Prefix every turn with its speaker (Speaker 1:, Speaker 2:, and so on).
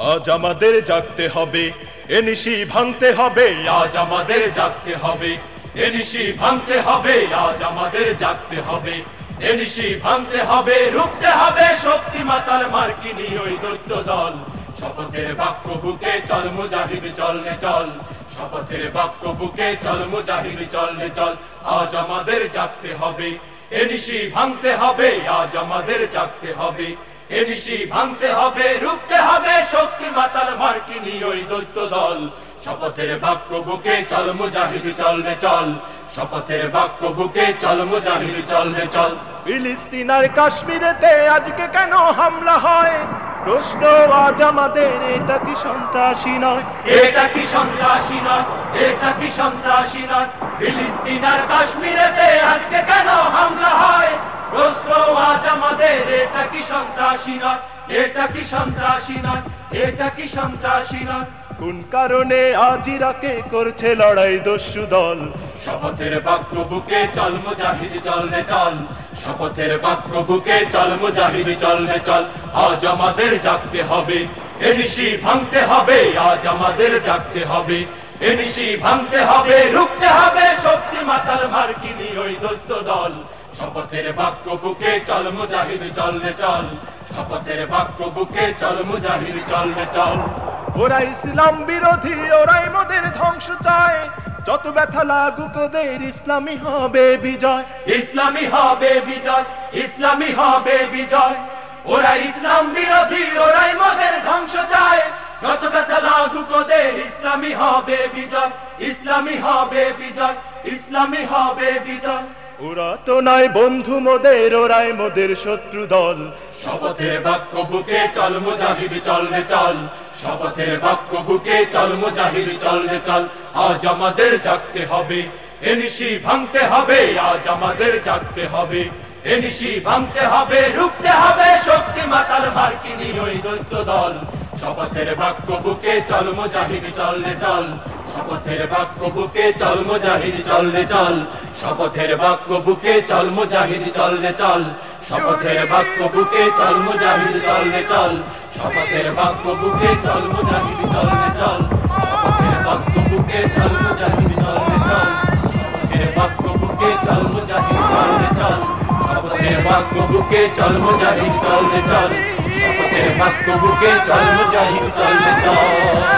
Speaker 1: আজ আমাদের জাগতে হবে এনিশি ভাঙতে হবে, আজ আমাদের জাগতে হবে এনিশি ভাঙতে হবে, আজ আমাদের জাগতে হবে এনিশি ভাঙতে হবে, রুখতে হবে শক্তি মাতার মার্কিনি ওই দৈত্য দল। শপথের বাক্য বুকে চল মুজাহিদ চলনে চল। শপথের বাক্য বুকে চল মুজাহিদ চলনে চল। আজ আমাদের জাগতে হবে এনিশি ভাঙতে হবে, আজ আমাদের জাগতে হবে। এনিশি ভাঙতে হবে, রুখতে হবে শক্তি মাতার মার্কিনী ওই দৈত্য দল। শপথের বাক্য বুকে চল মুজাহিদ চলবে চল। শপথের বাক্য বুকে চল মুজাহিদ চলবে চল। ফিলিস্তিন আর কাশ্মীরেতে আজকে কেন হামলা হয়? প্রশ্ন আজ আমাদের এটা কি সন্ত্রাসী নয়? এটা কি সন্ত্রাসী নয়? এটা কি সন্ত্রাসী নয়? ফিলিস্তিন আর কাশ্মীরেতে আজকে কেন হামলা হয়? প্রশ্ন আজ আমাদের এটা কি সন্ত্রাসী নয়? এটা কি সন্ত্রাসী নয়? এটা কি সন্ত্রাসী নয়? কোন কারণে আজ ইরাকে করছে লড়াই দস্যু দল? শপথের বাক্য বুকে চল, মুজাহিদ, চল রে চল। শপথের বাক্য বুকে চল, মুজাহিদ, চল রে চল। আজ আমাদের জাগতে হবে এনিশি ভাঙতে হবে, আজ আমাদের জাগতে হবে এনিশি ভাঙতে হবে, রুখতে হবে শক্তি মাতার মার্কিনি ওই দৈত্য দল। শপথের বাক্য বুকে চল, মুজাহিদ, চল রে চল। শপথের বাক্য বুকে চল, মুজাহিদ, চল রে চল। ওরা ইসলাম বিরোধী, ওরাই মোদের ধ্বংস চায়। যত ব্যথা লাগুক ওদের ইসলামী হবে বিজয়। ইসলামী হবে বিজয় ইসলামী হবে বিজয়। ওরা ইসলাম বিরোধী ওরাই মোদের ধ্বংস চায়। যত ব্যথা লাগুক ওদের ইসলামী হবে বিজয় ইসলামী হবে বিজয় ইসলামী হবে বিজয়। ওরা তো নয় বন্ধু মোদের ওরাই মোদের শত্রু দল। শপথের বাক্য বুকে চল মুজাহিদ চল রে চল। শপথের বাক্য বুকে চল মুজাহিদ, চল রে চল। আজ আমাদের জাগতে হবে এনিশি ভাঙতে হবে, আজ আমাদের জাগতে হবে। এনিশি ভাঙতে হবে, রুখতে হবে শক্তি মাতার মার্কিনি ওই দৈত্য দল। শপথের বাক্য বুকে চল মুজাহিদ, চল রে চল। শপথের বাক্য বুকে চল মুজাহিদ, চল রে চল। শপথের বাক্য বুকে চল মুজাহিদ, চল রে চল। শপথের বাক্য বুকে চল মুজাহিদ, চল রে চল। শপথের বাক্য বুকে চল মুজাহিদ, চল রে চল। শপথের বাক্য বুকে চল মুজাহিদ, চল রে চল। শপথের বাক্য বুকে চল মুজাহিদ, চল রে চল। শপথের বাক্য বুকে চল মুজাহিদ, চল রে চল। শপথের বাক্য বুকে চল মুজাহিদ, চল রে চল।